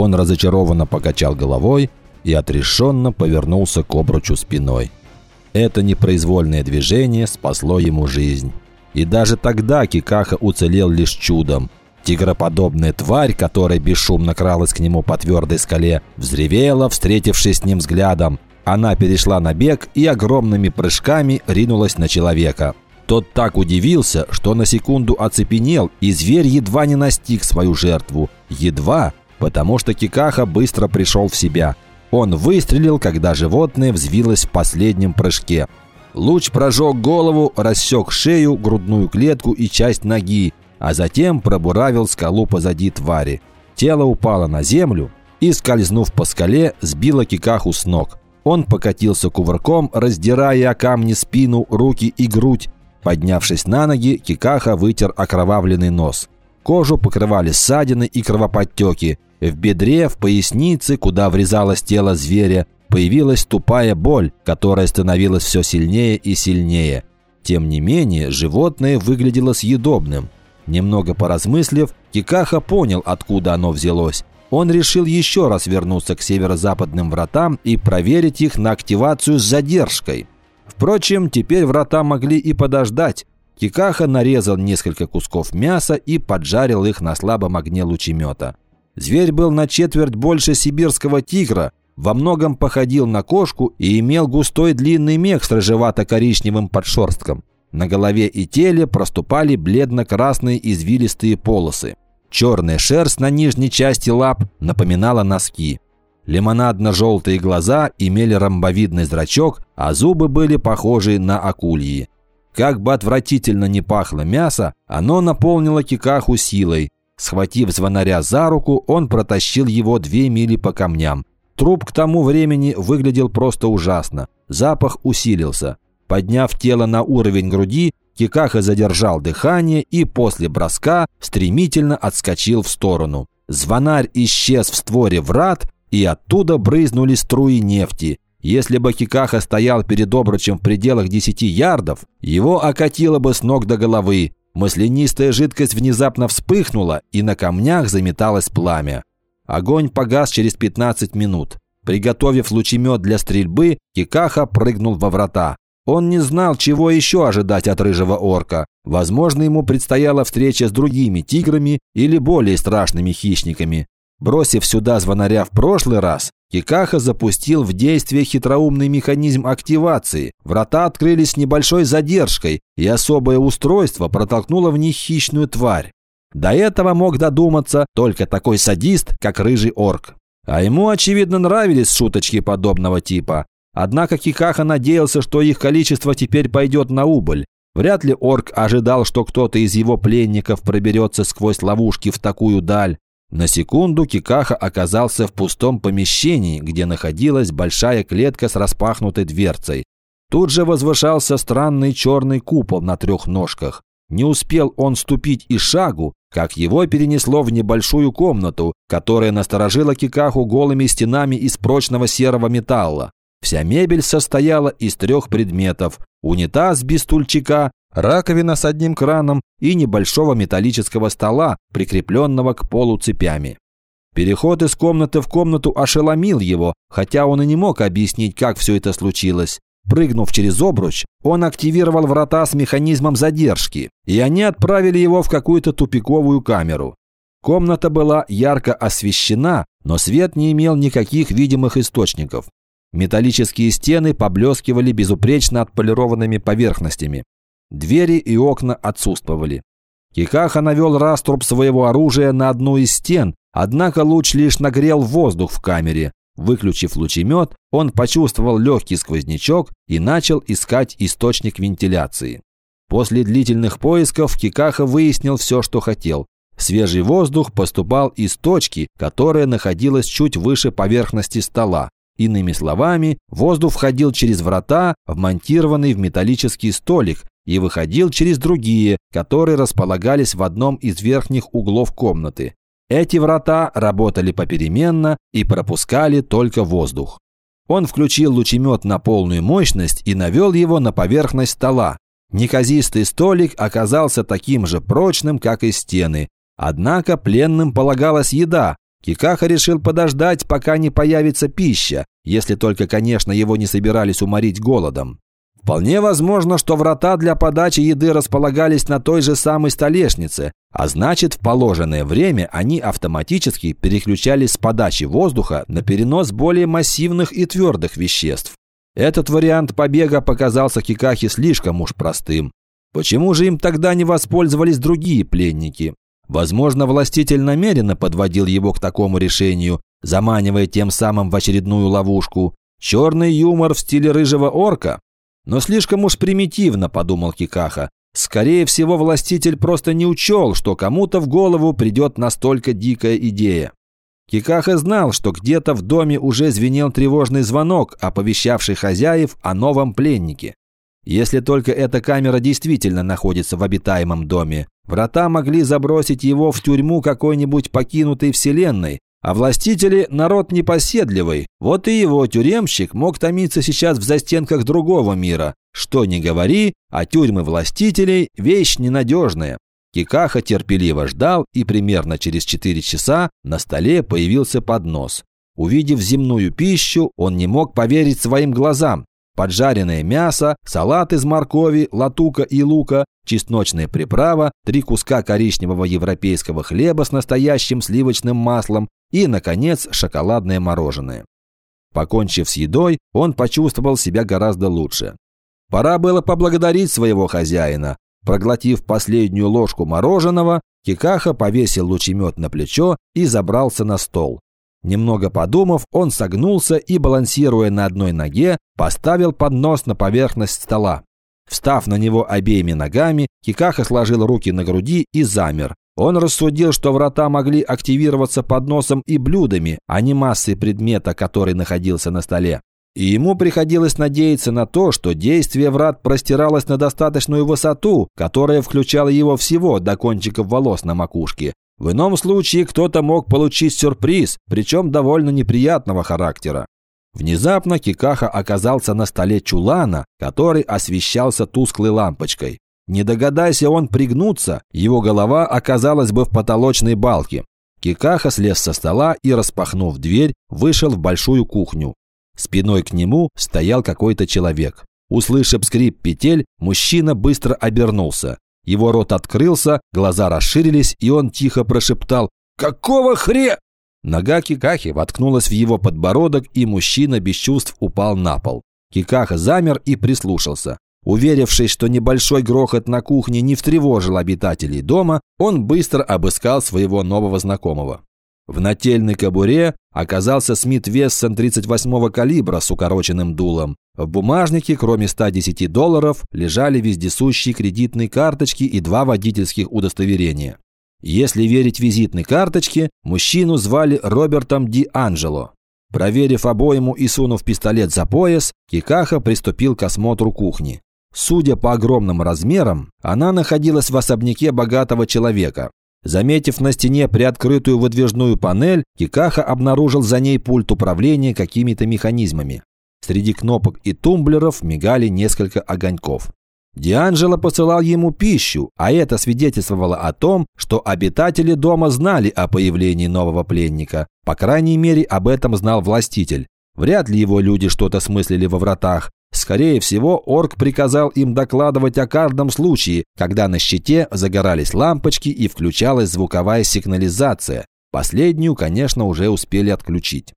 Он разочарованно покачал головой и отрешенно повернулся к обручу спиной. Это непроизвольное движение спасло ему жизнь. И даже тогда Кикаха уцелел лишь чудом. Тигроподобная тварь, которая бесшумно кралась к нему по твердой скале, взревела, встретившись с ним взглядом. Она перешла на бег и огромными прыжками ринулась на человека. Тот так удивился, что на секунду оцепенел, и зверь едва не настиг свою жертву. Едва, потому что Кикаха быстро пришел в себя. Он выстрелил, когда животное взвилось в последнем прыжке. Луч прожег голову, рассек шею, грудную клетку и часть ноги, а затем пробуравил скалу позади твари. Тело упало на землю и, скользнув по скале, сбило Кикаху с ног. Он покатился кувырком, раздирая о камни спину, руки и грудь. Поднявшись на ноги, Кикаха вытер окровавленный нос. Кожу покрывали ссадины и кровоподтеки. В бедре, в пояснице, куда врезалось тело зверя, появилась тупая боль, которая становилась все сильнее и сильнее. Тем не менее, животное выглядело съедобным. Немного поразмыслив, Кикаха понял, откуда оно взялось. Он решил еще раз вернуться к северо-западным вратам и проверить их на активацию с задержкой. Впрочем, теперь врата могли и подождать. Кикаха нарезал несколько кусков мяса и поджарил их на слабом огне лучемета. Зверь был на четверть больше сибирского тигра, во многом походил на кошку и имел густой длинный мех с рыжевато-коричневым подшерстком. На голове и теле проступали бледно-красные извилистые полосы. Черная шерсть на нижней части лап напоминала носки. Лимонадно-желтые глаза имели ромбовидный зрачок, а зубы были похожи на акульи. Как бы отвратительно не пахло мясо, оно наполнило Кикаху силой. Схватив звонаря за руку, он протащил его две мили по камням. Труп к тому времени выглядел просто ужасно. Запах усилился. Подняв тело на уровень груди, Кикаха задержал дыхание и после броска стремительно отскочил в сторону. Звонарь исчез в створе врат, и оттуда брызнули струи нефти. Если бы Кикаха стоял перед обручем в пределах 10 ярдов, его окатило бы с ног до головы. Маслянистая жидкость внезапно вспыхнула, и на камнях заметалось пламя. Огонь погас через 15 минут. Приготовив лучемет для стрельбы, Кикаха прыгнул во врата. Он не знал, чего еще ожидать от рыжего орка. Возможно, ему предстояла встреча с другими тиграми или более страшными хищниками. Бросив сюда звонаря в прошлый раз, Кикаха запустил в действие хитроумный механизм активации. Врата открылись с небольшой задержкой, и особое устройство протолкнуло в них хищную тварь. До этого мог додуматься только такой садист, как рыжий орк. А ему, очевидно, нравились шуточки подобного типа. Однако Кикаха надеялся, что их количество теперь пойдет на убыль. Вряд ли орк ожидал, что кто-то из его пленников проберется сквозь ловушки в такую даль. На секунду Кикаха оказался в пустом помещении, где находилась большая клетка с распахнутой дверцей. Тут же возвышался странный черный купол на трех ножках. Не успел он ступить и шагу, как его перенесло в небольшую комнату, которая насторожила Кикаху голыми стенами из прочного серого металла. Вся мебель состояла из трех предметов – унитаз без стульчика, раковина с одним краном и небольшого металлического стола, прикрепленного к полу цепями. Переход из комнаты в комнату ошеломил его, хотя он и не мог объяснить, как все это случилось. Прыгнув через обруч, он активировал врата с механизмом задержки, и они отправили его в какую-то тупиковую камеру. Комната была ярко освещена, но свет не имел никаких видимых источников. Металлические стены поблескивали безупречно отполированными поверхностями. Двери и окна отсутствовали. Кикаха навел раструб своего оружия на одну из стен, однако луч лишь нагрел воздух в камере. Выключив лучемет, он почувствовал легкий сквознячок и начал искать источник вентиляции. После длительных поисков Кикаха выяснил все, что хотел. Свежий воздух поступал из точки, которая находилась чуть выше поверхности стола. Иными словами, воздух входил через врата, вмонтированный в металлический столик, и выходил через другие, которые располагались в одном из верхних углов комнаты. Эти врата работали попеременно и пропускали только воздух. Он включил лучемет на полную мощность и навел его на поверхность стола. Неказистый столик оказался таким же прочным, как и стены. Однако пленным полагалась еда, Кикаха решил подождать, пока не появится пища, если только, конечно, его не собирались уморить голодом. Вполне возможно, что врата для подачи еды располагались на той же самой столешнице, а значит, в положенное время они автоматически переключались с подачи воздуха на перенос более массивных и твердых веществ. Этот вариант побега показался Кикахе слишком уж простым. Почему же им тогда не воспользовались другие пленники? Возможно, властитель намеренно подводил его к такому решению, заманивая тем самым в очередную ловушку. Черный юмор в стиле рыжего орка? Но слишком уж примитивно, подумал Кикаха. Скорее всего, властитель просто не учел, что кому-то в голову придет настолько дикая идея. Кикаха знал, что где-то в доме уже звенел тревожный звонок, оповещавший хозяев о новом пленнике. Если только эта камера действительно находится в обитаемом доме, врата могли забросить его в тюрьму какой-нибудь покинутой вселенной, а властители – народ непоседливый. Вот и его тюремщик мог томиться сейчас в застенках другого мира. Что ни говори, а тюрьмы властителей – вещь ненадежная. Кикаха терпеливо ждал, и примерно через 4 часа на столе появился поднос. Увидев земную пищу, он не мог поверить своим глазам. Поджаренное мясо, салат из моркови, латука и лука, чесночная приправа, три куска коричневого европейского хлеба с настоящим сливочным маслом и, наконец, шоколадное мороженое. Покончив с едой, он почувствовал себя гораздо лучше. Пора было поблагодарить своего хозяина. Проглотив последнюю ложку мороженого, Кикаха повесил лучемет на плечо и забрался на стол. Немного подумав, он согнулся и, балансируя на одной ноге, поставил поднос на поверхность стола. Встав на него обеими ногами, Кикаха сложил руки на груди и замер. Он рассудил, что врата могли активироваться подносом и блюдами, а не массой предмета, который находился на столе. И ему приходилось надеяться на то, что действие врат простиралось на достаточную высоту, которая включала его всего до кончиков волос на макушке. В ином случае кто-то мог получить сюрприз, причем довольно неприятного характера. Внезапно Кикаха оказался на столе чулана, который освещался тусклой лампочкой. Не догадайся он пригнуться, его голова оказалась бы в потолочной балке. Кикаха слез со стола и, распахнув дверь, вышел в большую кухню. Спиной к нему стоял какой-то человек. Услышав скрип петель, мужчина быстро обернулся. Его рот открылся, глаза расширились, и он тихо прошептал «Какого хре...» Нога Кикахи воткнулась в его подбородок, и мужчина без чувств упал на пол. Кикаха замер и прислушался. Уверившись, что небольшой грохот на кухне не встревожил обитателей дома, он быстро обыскал своего нового знакомого. В нательной кобуре оказался Смит Вессон 38-го калибра с укороченным дулом. В бумажнике, кроме 110 долларов, лежали вездесущие кредитные карточки и два водительских удостоверения. Если верить визитной карточке, мужчину звали Робертом Ди Анджело. Проверив обойму и сунув пистолет за пояс, Кикаха приступил к осмотру кухни. Судя по огромным размерам, она находилась в особняке богатого человека. Заметив на стене приоткрытую выдвижную панель, Кикаха обнаружил за ней пульт управления какими-то механизмами. Среди кнопок и тумблеров мигали несколько огоньков. Дианджело посылал ему пищу, а это свидетельствовало о том, что обитатели дома знали о появлении нового пленника. По крайней мере, об этом знал властитель. Вряд ли его люди что-то смыслили во вратах. Скорее всего, орк приказал им докладывать о каждом случае, когда на щите загорались лампочки и включалась звуковая сигнализация. Последнюю, конечно, уже успели отключить.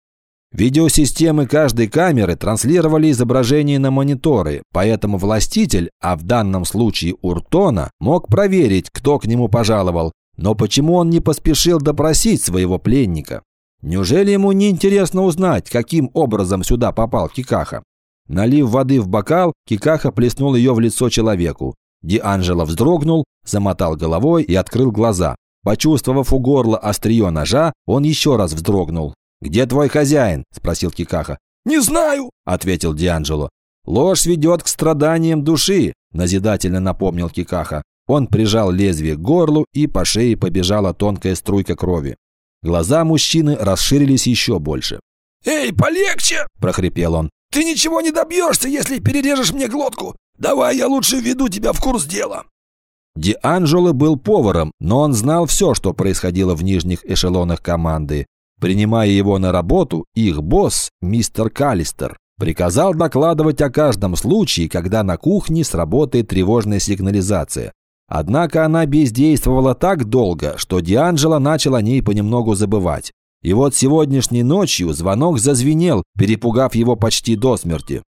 Видеосистемы каждой камеры транслировали изображение на мониторы, поэтому властитель, а в данном случае Уртона, мог проверить, кто к нему пожаловал. Но почему он не поспешил допросить своего пленника? Неужели ему не интересно узнать, каким образом сюда попал Кикаха? Налив воды в бокал, Кикаха плеснул ее в лицо человеку. Дианджело вздрогнул, замотал головой и открыл глаза. Почувствовав у горла острие ножа, он еще раз вздрогнул. «Где твой хозяин?» – спросил Кикаха. «Не знаю», – ответил Дианджело. «Ложь ведет к страданиям души», – назидательно напомнил Кикаха. Он прижал лезвие к горлу, и по шее побежала тонкая струйка крови. Глаза мужчины расширились еще больше. «Эй, полегче!» – прохрипел он. «Ты ничего не добьешься, если перережешь мне глотку. Давай я лучше введу тебя в курс дела». Дианджело был поваром, но он знал все, что происходило в нижних эшелонах команды. Принимая его на работу, их босс, мистер Калистер, приказал докладывать о каждом случае, когда на кухне сработает тревожная сигнализация. Однако она бездействовала так долго, что Дианджело начал о ней понемногу забывать. И вот сегодняшней ночью звонок зазвенел, перепугав его почти до смерти.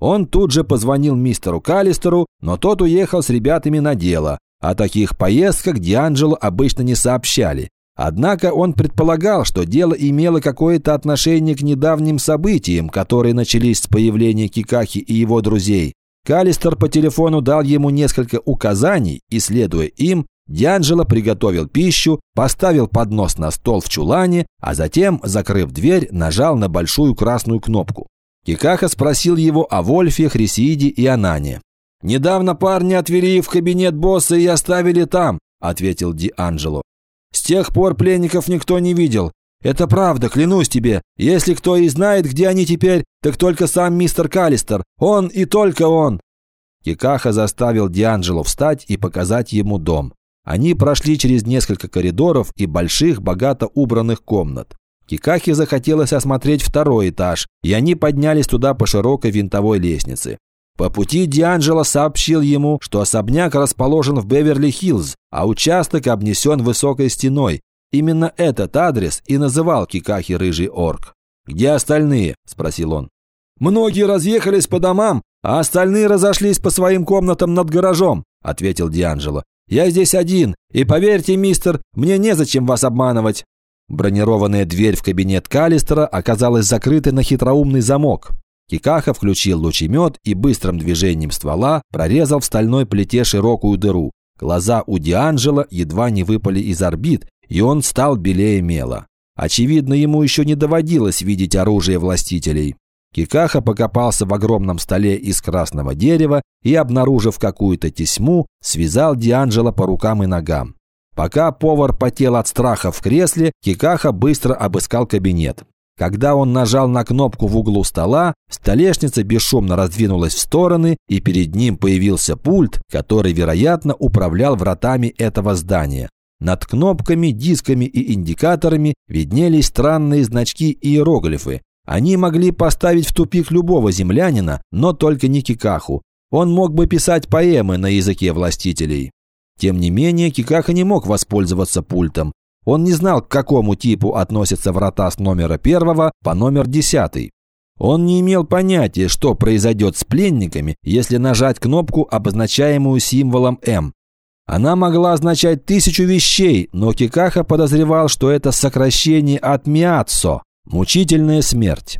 Он тут же позвонил мистеру Калистеру, но тот уехал с ребятами на дело. О таких поездках Дианджело обычно не сообщали. Однако он предполагал, что дело имело какое-то отношение к недавним событиям, которые начались с появления Кикахи и его друзей. Калистер по телефону дал ему несколько указаний, и, следуя им, Дианджело приготовил пищу, поставил поднос на стол в чулане, а затем, закрыв дверь, нажал на большую красную кнопку. Кикаха спросил его о Вольфе, Хрисиде и Анане. «Недавно парни отвели в кабинет босса и оставили там», – ответил Ди Анджело. «С тех пор пленников никто не видел. Это правда, клянусь тебе. Если кто и знает, где они теперь, так только сам мистер Калистер. Он и только он». Кикаха заставил Дианджело встать и показать ему дом. Они прошли через несколько коридоров и больших, богато убранных комнат. Кикахе захотелось осмотреть второй этаж, и они поднялись туда по широкой винтовой лестнице. По пути Дианджело сообщил ему, что особняк расположен в Беверли-Хиллз, а участок обнесен высокой стеной. Именно этот адрес и называл Кикахи рыжий орк. «Где остальные?» – спросил он. «Многие разъехались по домам, а остальные разошлись по своим комнатам над гаражом», – ответил Дианджело. «Я здесь один, и поверьте, мистер, мне незачем вас обманывать. Бронированная дверь в кабинет Калистера оказалась закрытой на хитроумный замок. Кикаха включил лучемет и быстрым движением ствола прорезал в стальной плите широкую дыру. Глаза у Дианджела едва не выпали из орбит, и он стал белее мела. Очевидно, ему еще не доводилось видеть оружие властителей. Кикаха покопался в огромном столе из красного дерева и, обнаружив какую-то тесьму, связал Дианджела по рукам и ногам. Пока повар потел от страха в кресле, Кикаха быстро обыскал кабинет. Когда он нажал на кнопку в углу стола, столешница бесшумно раздвинулась в стороны, и перед ним появился пульт, который, вероятно, управлял вратами этого здания. Над кнопками, дисками и индикаторами виднелись странные значки и иероглифы. Они могли поставить в тупик любого землянина, но только не Кикаху. Он мог бы писать поэмы на языке властителей. Тем не менее, Кикаха не мог воспользоваться пультом. Он не знал, к какому типу относятся врата с номера первого по номер десятый. Он не имел понятия, что произойдет с пленниками, если нажать кнопку, обозначаемую символом «М». Она могла означать тысячу вещей, но Кикаха подозревал, что это сокращение от «Миаццо» – мучительная смерть.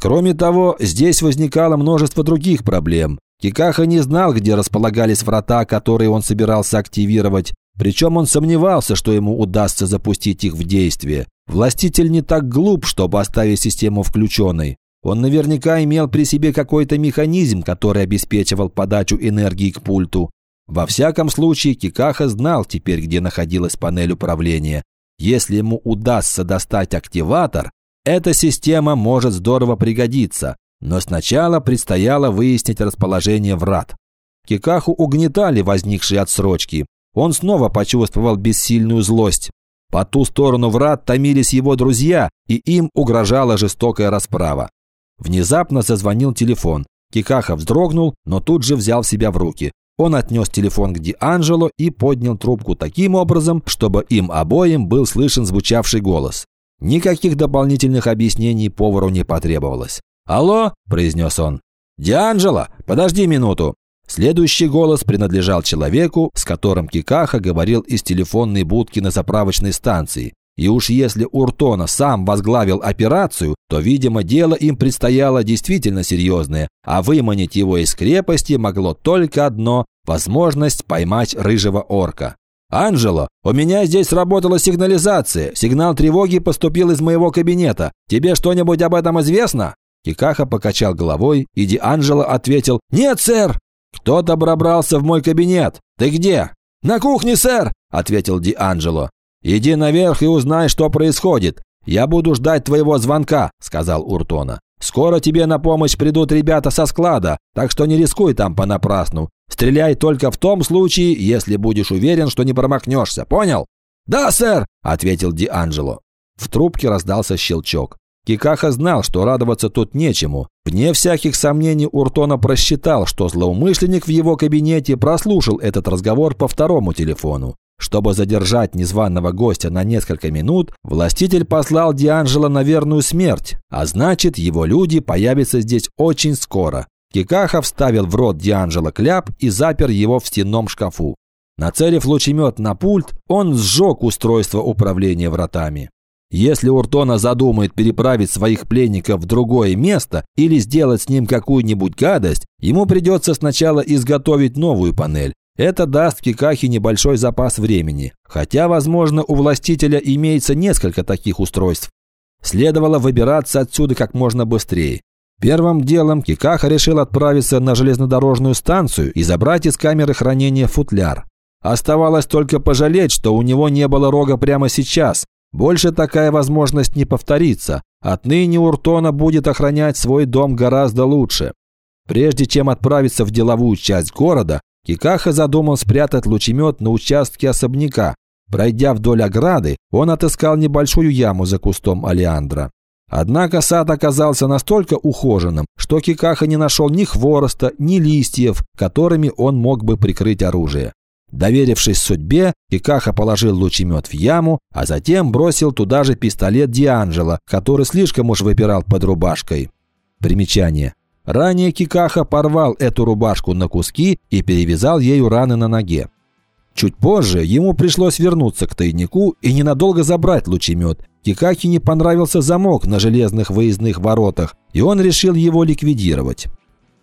Кроме того, здесь возникало множество других проблем. Кикаха не знал, где располагались врата, которые он собирался активировать. Причем он сомневался, что ему удастся запустить их в действие. Властитель не так глуп, чтобы оставить систему включенной. Он наверняка имел при себе какой-то механизм, который обеспечивал подачу энергии к пульту. Во всяком случае, Кикаха знал теперь, где находилась панель управления. Если ему удастся достать активатор, эта система может здорово пригодиться. Но сначала предстояло выяснить расположение врат. Кикаху угнетали возникшие отсрочки. Он снова почувствовал бессильную злость. По ту сторону врат томились его друзья, и им угрожала жестокая расправа. Внезапно зазвонил телефон. Кикаха вздрогнул, но тут же взял себя в руки. Он отнес телефон к Ди Анджело и поднял трубку таким образом, чтобы им обоим был слышен звучавший голос. Никаких дополнительных объяснений повару не потребовалось. «Алло?» – произнес он. «Дианджело, подожди минуту!» Следующий голос принадлежал человеку, с которым Кикаха говорил из телефонной будки на заправочной станции. И уж если Уртона сам возглавил операцию, то, видимо, дело им предстояло действительно серьезное, а выманить его из крепости могло только одно – возможность поймать рыжего орка. «Анжело, у меня здесь сработала сигнализация. Сигнал тревоги поступил из моего кабинета. Тебе что-нибудь об этом известно?» Кикаха покачал головой, и Ди Анджело ответил «Нет, сэр!» «Кто-то пробрался в мой кабинет. Ты где?» «На кухне, сэр!» – ответил Ди Анджело. «Иди наверх и узнай, что происходит. Я буду ждать твоего звонка», – сказал Уртона. «Скоро тебе на помощь придут ребята со склада, так что не рискуй там понапрасну. Стреляй только в том случае, если будешь уверен, что не промахнешься, понял?» «Да, сэр!» – ответил Ди Анджело. В трубке раздался щелчок. Кикаха знал, что радоваться тут нечему. Вне всяких сомнений Уртона просчитал, что злоумышленник в его кабинете прослушал этот разговор по второму телефону. Чтобы задержать незваного гостя на несколько минут, властитель послал Дианжело на верную смерть, а значит, его люди появятся здесь очень скоро. Кикаха вставил в рот Дианжело кляп и запер его в стенном шкафу. Нацелив лучемет на пульт, он сжег устройство управления вратами. Если Уртона задумает переправить своих пленников в другое место или сделать с ним какую-нибудь гадость, ему придется сначала изготовить новую панель. Это даст Кикахе небольшой запас времени, хотя, возможно, у властителя имеется несколько таких устройств. Следовало выбираться отсюда как можно быстрее. Первым делом Кикаха решил отправиться на железнодорожную станцию и забрать из камеры хранения футляр. Оставалось только пожалеть, что у него не было рога прямо сейчас, больше такая возможность не повторится. Отныне Уртона будет охранять свой дом гораздо лучше. Прежде чем отправиться в деловую часть города, Кикаха задумал спрятать лучемет на участке особняка. Пройдя вдоль ограды, он отыскал небольшую яму за кустом алиандра. Однако сад оказался настолько ухоженным, что Кикаха не нашел ни хвороста, ни листьев, которыми он мог бы прикрыть оружие. Доверившись судьбе, Кикаха положил лучемет в яму, а затем бросил туда же пистолет Дианджело, который слишком уж выпирал под рубашкой. Примечание. Ранее Кикаха порвал эту рубашку на куски и перевязал ею раны на ноге. Чуть позже ему пришлось вернуться к тайнику и ненадолго забрать лучемет. Кикахе не понравился замок на железных выездных воротах, и он решил его ликвидировать.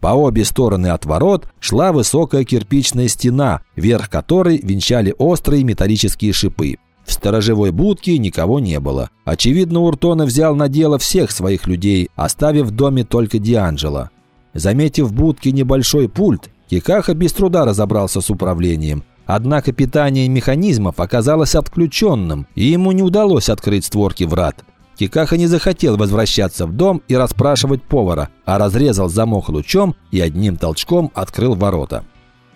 По обе стороны от ворот шла высокая кирпичная стена, верх которой венчали острые металлические шипы. В сторожевой будке никого не было. Очевидно, Уртона взял на дело всех своих людей, оставив в доме только Дианджело. Заметив в будке небольшой пульт, Кикаха без труда разобрался с управлением. Однако питание механизмов оказалось отключенным, и ему не удалось открыть створки врат. Кикаха не захотел возвращаться в дом и расспрашивать повара, а разрезал замок лучом и одним толчком открыл ворота.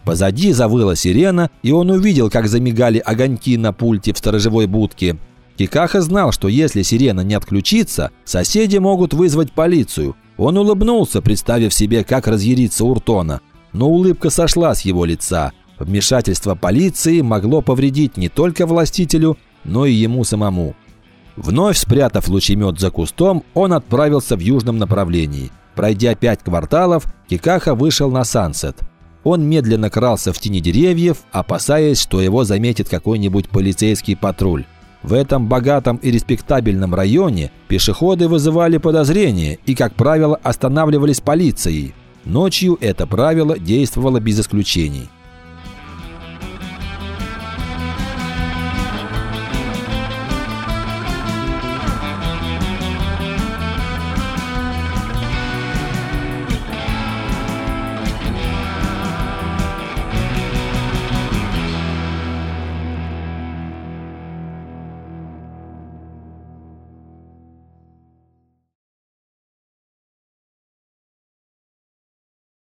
Позади завыла сирена, и он увидел, как замигали огоньки на пульте в сторожевой будке. Кикаха знал, что если сирена не отключится, соседи могут вызвать полицию. Он улыбнулся, представив себе, как разъярится Уртона. Но улыбка сошла с его лица. Вмешательство полиции могло повредить не только властителю, но и ему самому. Вновь спрятав лучемет за кустом, он отправился в южном направлении. Пройдя пять кварталов, Кикаха вышел на Сансет. Он медленно крался в тени деревьев, опасаясь, что его заметит какой-нибудь полицейский патруль. В этом богатом и респектабельном районе пешеходы вызывали подозрения и, как правило, останавливались полицией. Ночью это правило действовало без исключений.